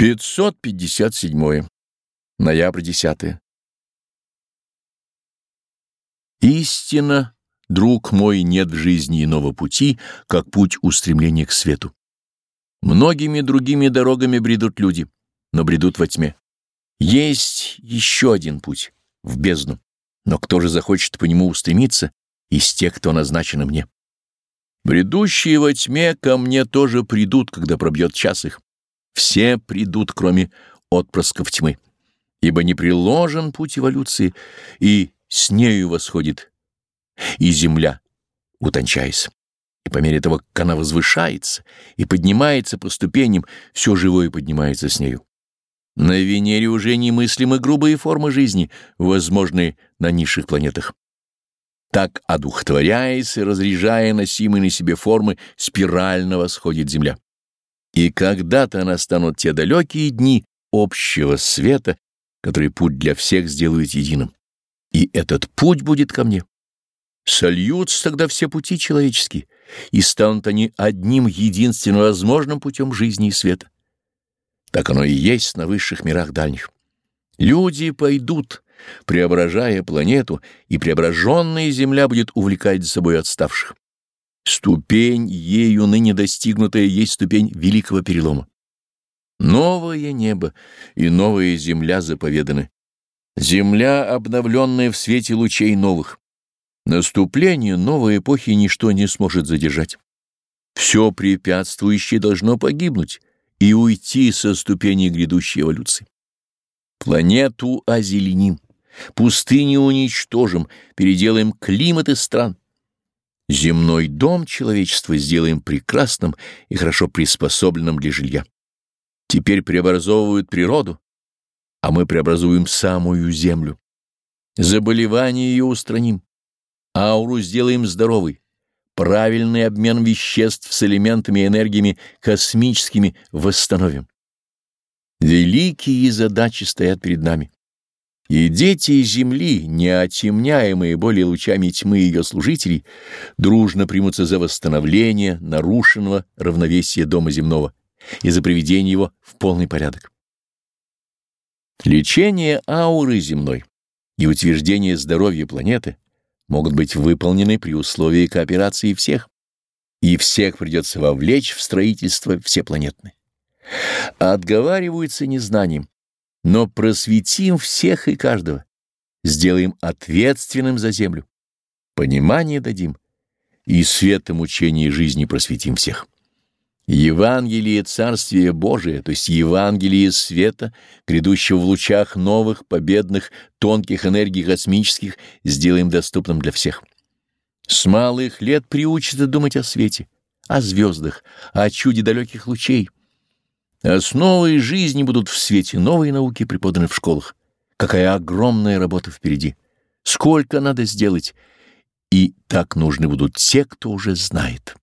557. Ноябрь 10. Истина, друг мой, нет в жизни иного пути, как путь устремления к свету. Многими другими дорогами бредут люди, но бредут во тьме. Есть еще один путь — в бездну, но кто же захочет по нему устремиться из тех, кто назначен мне? Бредущие во тьме ко мне тоже придут, когда пробьет час их. Все придут, кроме отпрысков тьмы, ибо не приложен путь эволюции, и с нею восходит и земля, утончаясь. И по мере того, как она возвышается и поднимается по ступеням, все живое поднимается с нею. На Венере уже немыслимы грубые формы жизни, возможные на низших планетах. Так, одухотворяясь и разряжая носимые на себе формы, спирально восходит Земля. И когда-то настанут те далекие дни общего света, который путь для всех сделает единым. И этот путь будет ко мне. Сольются тогда все пути человеческие, и станут они одним единственно возможным путем жизни и света. Так оно и есть на высших мирах дальних. Люди пойдут, преображая планету, и преображенная Земля будет увлекать за собой отставших. Ступень, ею ныне достигнутая, есть ступень великого перелома. Новое небо и новая земля заповеданы. Земля, обновленная в свете лучей новых. Наступление новой эпохи ничто не сможет задержать. Все препятствующее должно погибнуть и уйти со ступени грядущей эволюции. Планету озеленим, пустыни уничтожим, переделаем климаты стран. Земной дом человечества сделаем прекрасным и хорошо приспособленным для жилья. Теперь преобразовывают природу, а мы преобразуем самую землю. Заболевания ее устраним, ауру сделаем здоровой, правильный обмен веществ с элементами и энергиями космическими восстановим. Великие задачи стоят перед нами. И дети земли, не отемняемые более лучами тьмы ее служителей, дружно примутся за восстановление нарушенного равновесия дома земного и за приведение его в полный порядок. Лечение ауры земной и утверждение здоровья планеты могут быть выполнены при условии кооперации всех, и всех придется вовлечь в строительство всепланетное. Отговариваются незнанием, но просветим всех и каждого, сделаем ответственным за землю, понимание дадим и светом учения жизни просветим всех. Евангелие Царствия Божия, то есть Евангелие света, грядущего в лучах новых, победных, тонких энергий космических, сделаем доступным для всех. С малых лет приучится думать о свете, о звездах, о чуде далеких лучей, Основы жизни будут в свете новой науки преподаны в школах. Какая огромная работа впереди! Сколько надо сделать! И так нужны будут те, кто уже знает.